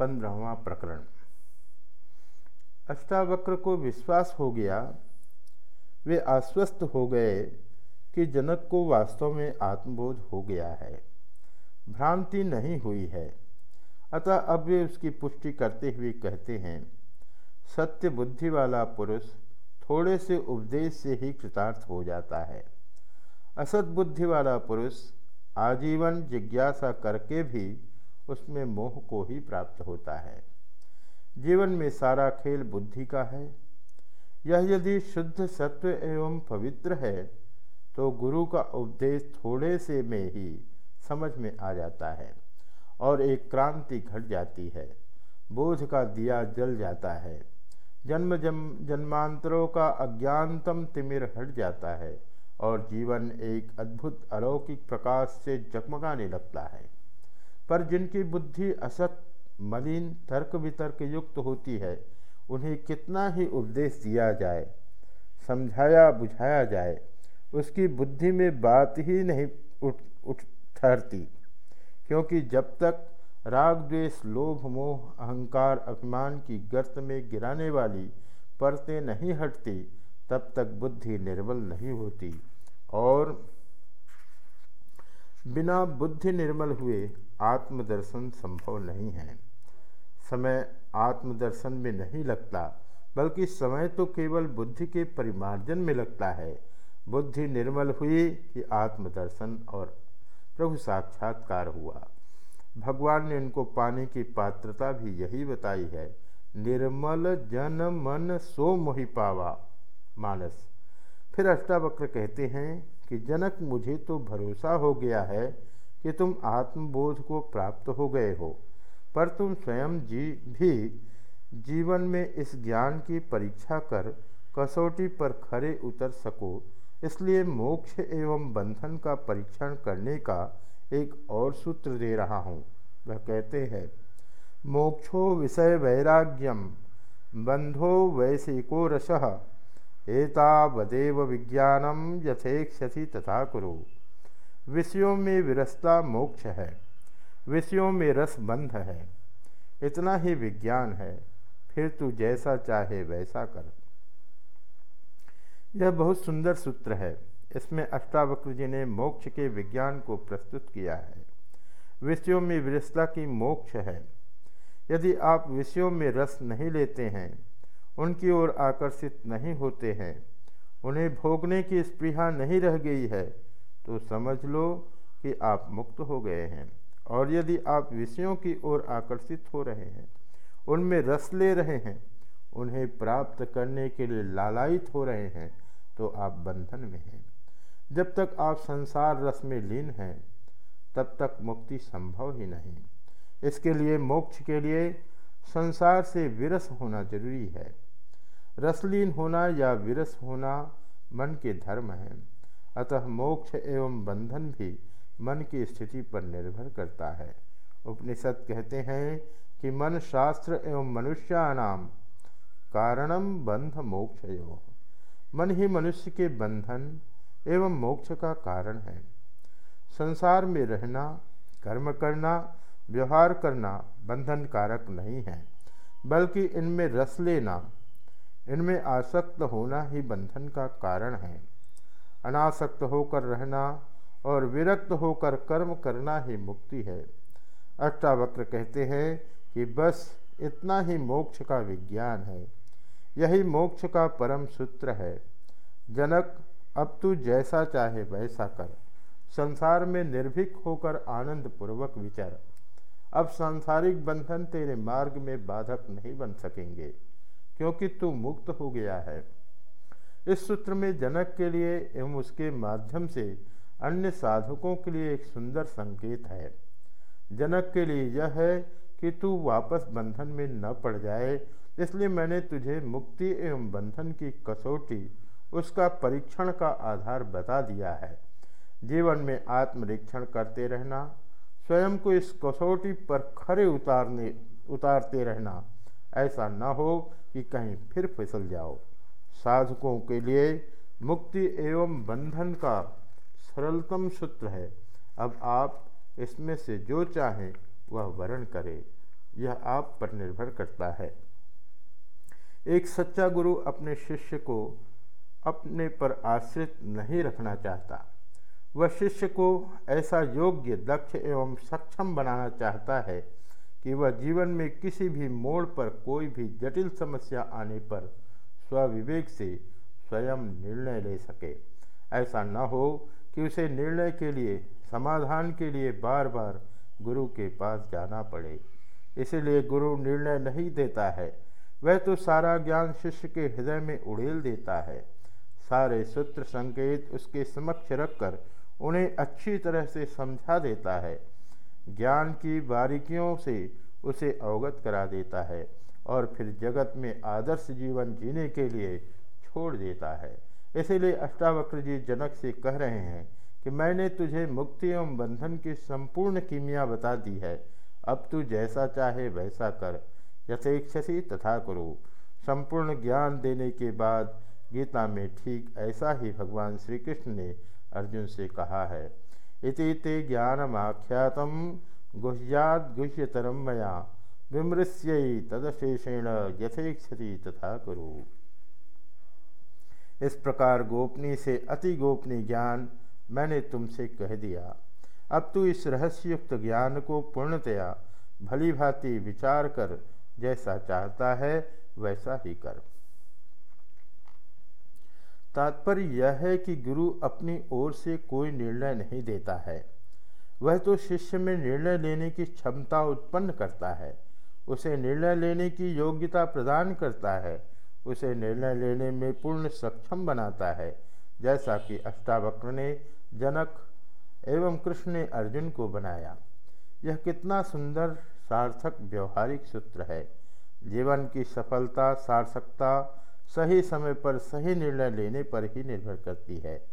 पंद्रहवा प्रकरण। अष्टावक्र को विश्वास हो गया। वे आश्वस्त हो गए कि जनक को वास्तव में आत्मबोध हो गया है। भ्रांति नहीं हुई है। अतः अब वे उसकी पुष्टि करते हुए कहते हैं, सत्य बुद्धि वाला पुरुष थोड़े से उपदेश से ही कृतार्थ हो जाता है। असत बुद्धि वाला पुरुष आजीवन जिज्ञासा करके भी उसमें मोह को ही प्राप्त होता है। जीवन में सारा खेल बुद्धि का है। यह यदि शुद्ध सत्व एवं पवित्र है तो गुरु का उपदेश थोड़े से में ही समझ में आ जाता है और एक क्रांति घट जाती है। बोझ का दिया जल जाता है। जन्म जन्म जन्मांतरों का अज्ञानतम तिमिर हट जाता है और जीवन एक अद्भुत अलौकिक प्रकाश से जगमगाने लगता है। पर जिनकी बुद्धि असत, मलिन तर्क वितर्क युक्त होती है, उन्हें कितना ही उपदेश दिया जाए, समझाया, बुझाया जाए, उसकी बुद्धि में बात ही नहीं उठ उठ, ठहरती। क्योंकि जब तक राग, द्वेष, लोभ, मोह, अहंकार अभिमान की गर्त में गिराने वाली परतें नहीं हटती, तब तक बुद्धि निर्बल नहीं होती। और बिना बुद्धि निर्मल हुए आत्मदर्शन संभव नहीं है। समय आत्मदर्शन में नहीं लगता, बल्कि समय तो केवल बुद्धि के परिमार्जन में लगता है। बुद्धि निर्मल हुई कि आत्मदर्शन और प्रभु साक्षात्कार हुआ। भगवान ने उनको पाने की पात्रता भी यही बताई है, निर्मल जन मन सो मोहि पावा, मानस। फिर अष्टावक्र कहते हैं कि जनक मुझे तो भरोसा हो गया है कि तुम आत्मबोध को प्राप्त हो गए हो, पर तुम स्वयं जी, भी जीवन में इस ज्ञान की परीक्षा कर कसौटी पर खरे उतर सको। इसलिए मोक्ष एवं बंधन का परीक्षण करने का एक और सूत्र दे रहा हूँ। वह कहते हैं, मोक्षो विषय वैराग्यम, बंधो वैशिको रस, एतावदेव विज्ञानम यथेक्षति तथा कुरु। विषयों में विरसता मोक्ष है, विषयों में रस बंध है। इतना ही विज्ञान है, फिर तू जैसा चाहे वैसा कर। यह बहुत सुंदर सूत्र है। इसमें अष्टावक्र जी ने मोक्ष के विज्ञान को प्रस्तुत किया है। विषयों में विरसता की मोक्ष है। यदि आप विषयों में रस नहीं लेते हैं, उनकी ओर आकर्षित नहीं होते हैं, उन्हें भोगने की स्पृहा नहीं रह गई है तो समझ लो कि आप मुक्त हो गए हैं। और यदि आप विषयों की ओर आकर्षित हो रहे हैं, उनमें रस ले रहे हैं, उन्हें प्राप्त करने के लिए लालायित हो रहे हैं तो आप बंधन में हैं। जब तक आप संसार रस में लीन हैं, तब तक मुक्ति संभव ही नहीं। इसके लिए, मोक्ष के लिए संसार से विरस होना ज़रूरी है। रसलीन होना या विरस होना मन के धर्म है। अतः मोक्ष एवं बंधन भी मन की स्थिति पर निर्भर करता है। उपनिषद कहते हैं कि मन शास्त्र एवं मनुष्याणाम कारणम बंध मोक्ष मन ही मनुष्य के बंधन एवं मोक्ष का कारण है। संसार में रहना, कर्म करना, व्यवहार करना बंधन कारक नहीं है, बल्कि इनमें रस लेना, इनमें आसक्त होना ही बंधन का कारण है। अनासक्त होकर रहना और विरक्त होकर कर्म करना ही मुक्ति है। अष्टावक्र कहते हैं कि बस इतना ही मोक्ष का विज्ञान है। यही मोक्ष का परम सूत्र है। जनक, अब तू जैसा चाहे वैसा कर। संसार में निर्भीक होकर आनंद पूर्वक विचार। अब सांसारिक बंधन तेरे मार्ग में बाधक नहीं बन सकेंगे, क्योंकि तू मुक्त हो गया है। इस सूत्र में जनक के लिए एवं उसके माध्यम से अन्य साधकों के लिए एक सुंदर संकेत है। जनक के लिए यह है कि तू वापस बंधन में न पड़ जाए, इसलिए मैंने तुझे मुक्ति एवं बंधन की कसौटी, उसका परीक्षण का आधार बता दिया है। जीवन में आत्मरीक्षण करते रहना, स्वयं को इस कसौटी पर खरे उतारने, उतारते रहना, ऐसा न हो कि कहीं फिर फिसल जाओ। साधकों के लिए मुक्ति एवं बंधन का सरलतम सूत्र है। अब आप इसमें से जो चाहें, वह वर्ण करें। यह आप पर निर्भर करता है। एक सच्चा गुरु अपने शिष्य को अपने पर आश्रित नहीं रखना चाहता। वह शिष्य को ऐसा योग्य, दक्ष एवं सक्षम बनाना चाहता है कि वह जीवन में किसी भी मोड़ पर कोई भी जटिल समस्या आने पर स्वविवेक से स्वयं निर्णय ले सके। ऐसा न हो कि उसे निर्णय के लिए, समाधान के लिए बार बार गुरु के पास जाना पड़े। इसलिए गुरु निर्णय नहीं देता है। वह तो सारा ज्ञान शिष्य के हृदय में उड़ेल देता है। सारे सूत्र संकेत उसके समक्ष रखकर उन्हें अच्छी तरह से समझा देता है। ज्ञान की बारीकियों से उसे अवगत करा देता है। और फिर जगत में आदर्श जीवन जीने के लिए छोड़ देता है। इसीलिए अष्टावक्र जी जनक से कह रहे हैं कि मैंने तुझे मुक्ति एवं बंधन की संपूर्ण कीमिया बता दी है। अब तू जैसा चाहे वैसा कर यथेक्षसी तथा करो। संपूर्ण ज्ञान देने के बाद गीता में ठीक ऐसा ही भगवान श्री कृष्ण ने अर्जुन से कहा है, इति ते ज्ञानमाख्यात गुह्याद गुह्यतरम मया। विमृश्य तदशेषेण यथेक्षति तथा करो। इस प्रकार गोपनीय से अति गोपनीय ज्ञान मैंने तुमसे कह दिया। अब तू इस रहस्युक्त ज्ञान को पूर्णतया भली भांति विचार कर, जैसा चाहता है, वैसा ही कर। तात्पर्य यह है कि गुरु अपनी ओर से कोई निर्णय नहीं देता है। वह तो शिष्य में निर्णय लेने की क्षमता उत्पन्न करता है। उसे निर्णय लेने की योग्यता प्रदान करता है, उसे निर्णय लेने में पूर्ण सक्षम बनाता है। जैसा कि अष्टावक्र ने जनक एवं कृष्ण ने अर्जुन को बनाया। यह कितना सुंदर, सार्थक, व्यवहारिक सूत्र है। जीवन की सफलता, सार्थकता सही समय पर सही निर्णय लेने पर ही निर्भर करती है।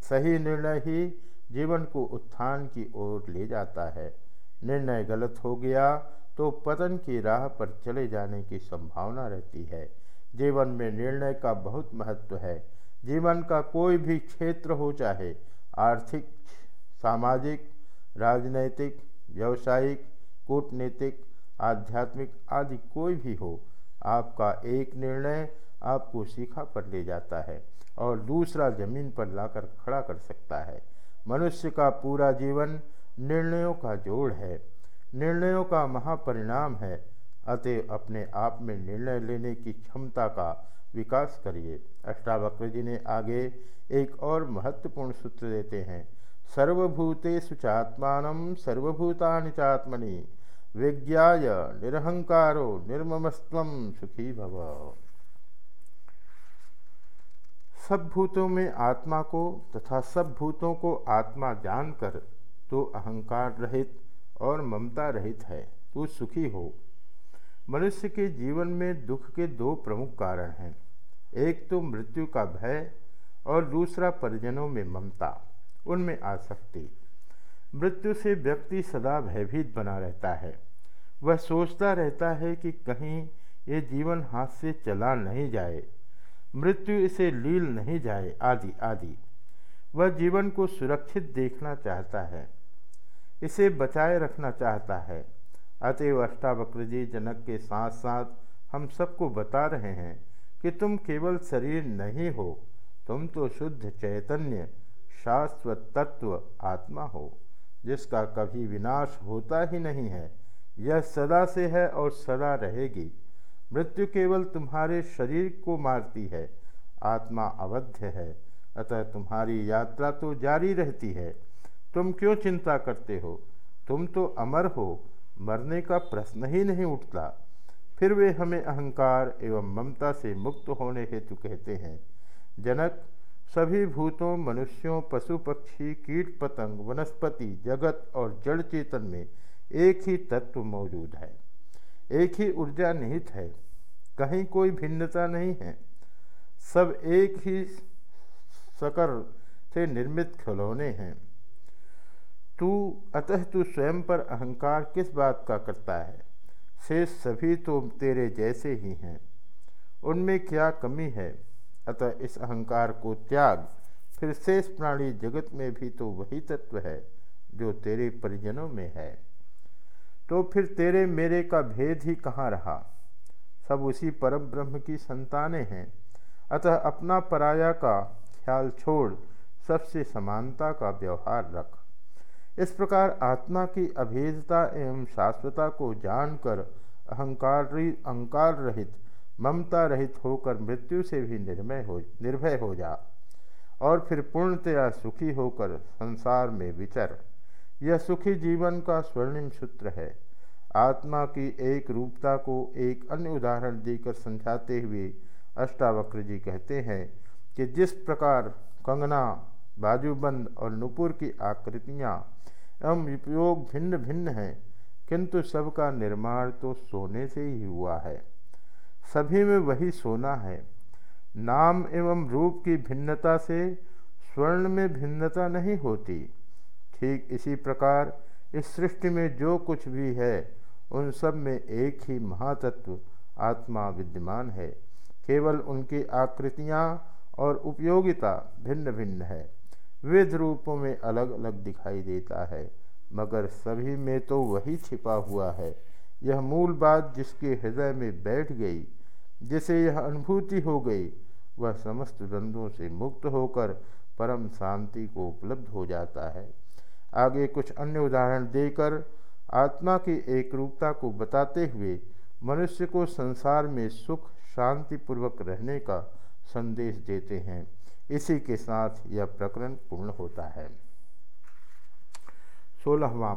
सही निर्णय ही जीवन को उत्थान की ओर ले जाता है। निर्णय गलत हो गया तो पतन की राह पर चले जाने की संभावना रहती है। जीवन में निर्णय का बहुत महत्व है। जीवन का कोई भी क्षेत्र हो चाहे आर्थिक, सामाजिक, राजनैतिक, व्यवसायिक, कूटनीतिक, आध्यात्मिक आदि कोई भी हो, आपका एक निर्णय आपको सीखा पर ले जाता है और दूसरा ज़मीन पर लाकर खड़ा कर सकता है। मनुष्य का पूरा जीवन निर्णयों का जोड़ है। निर्णयों का महापरिणाम है। अतः अपने आप में निर्णय लेने की क्षमता का विकास करिए। अष्टावक्र जी ने आगे एक और महत्वपूर्ण सूत्र देते हैं। सर्वभूतेषु चात्मान सर्वभूतानि चात्मनि विज्ञाय निरहंकारो निर्ममस्व सुखी भव। सब भूतों में आत्मा को तथा सब भूतों को आत्मा जानकर तो अहंकार रहित और ममता रहित है। तो सुखी हो। मनुष्य के जीवन में दुख के दो प्रमुख कारण हैं। एक तो मृत्यु का भय और दूसरा परिजनों में ममता, उनमें आसक्ति। मृत्यु से व्यक्ति सदा भयभीत बना रहता है। वह सोचता रहता है कि कहीं ये जीवन हाथ से चला नहीं जाए, मृत्यु इसे लील नहीं जाए, आदि आदि। वह जीवन को सुरक्षित देखना चाहता है। इसे बचाए रखना चाहता है। अतएव अष्टावक्र जी जनक के साथ साथ हम सबको बता रहे हैं कि तुम केवल शरीर नहीं हो, तुम तो शुद्ध चैतन्य, शाश्वत तत्व आत्मा हो, जिसका कभी विनाश होता ही नहीं है। यह सदा से है और सदा रहेगी। मृत्यु केवल तुम्हारे शरीर को मारती है। आत्मा अवध्य है, अतः तुम्हारी यात्रा तो जारी रहती है। तुम क्यों चिंता करते हो? तुम तो अमर हो। मरने का प्रश्न ही नहीं उठता। फिर वे हमें अहंकार एवं ममता से मुक्त होने हेतु कहते हैं। जनक, सभी भूतों, मनुष्यों, पशु पक्षी, कीट पतंग, वनस्पति, जगत और जड़ चेतन में एक ही तत्व मौजूद है। एक ही ऊर्जा निहित है। कहीं कोई भिन्नता नहीं है। सब एक ही सकर से निर्मित खिलौने हैं। तू, अतः तू स्वयं पर अहंकार किस बात का करता है? शेष सभी तो तेरे जैसे ही हैं। उनमें क्या कमी है? अतः इस अहंकार को त्याग, फिर शेष प्राणी जगत में भी तो वही तत्व है, जो तेरे परिजनों में है। तो फिर तेरे मेरे का भेद ही कहाँ रहा? सब उसी परम ब्रह्म की संतानें हैं। अतः अपना पराया का ख्याल छोड़, सबसे समानता का व्यवहार रख। इस प्रकार आत्मा की अभेदता एवं शाश्वता को जानकर अहंकार अहंकार रहित ममता रहित होकर मृत्यु से भी निर्मय हो, निर्भय हो जा और फिर पूर्णतया सुखी होकर संसार में विचर। यह सुखी जीवन का स्वर्णिम सूत्र है। आत्मा की एक रूपता को एक अन्य उदाहरण देकर समझाते हुए अष्टावक्र जी कहते हैं कि जिस प्रकार कंगना, बाजूबंद और नुपुर की आकृतियाँ एवं उपयोग भिन्न भिन्न हैं, किंतु सबका निर्माण तो सोने से ही हुआ है। सभी में वही सोना है। नाम एवं रूप की भिन्नता से स्वर्ण में भिन्नता नहीं होती। ठीक इसी प्रकार इस सृष्टि में जो कुछ भी है, उन सब में एक ही महातत्व, आत्मा विद्यमान है। केवल उनकी आकृतियाँ और उपयोगिता भिन्न भिन्न है। विध रूपों में अलग अलग दिखाई देता है, मगर सभी में तो वही छिपा हुआ है। यह मूल बात जिसके हृदय में बैठ गई, जिसे यह अनुभूति हो गई, वह समस्त द्वंद्वों से मुक्त होकर परम शांति को उपलब्ध हो जाता है। आगे कुछ अन्य उदाहरण देकर आत्मा की एक रूपता को बताते हुए मनुष्य को संसार में सुख शांतिपूर्वक रहने का संदेश देते हैं। इसी के साथ यह प्रकरण पूर्ण होता है। सोलहवा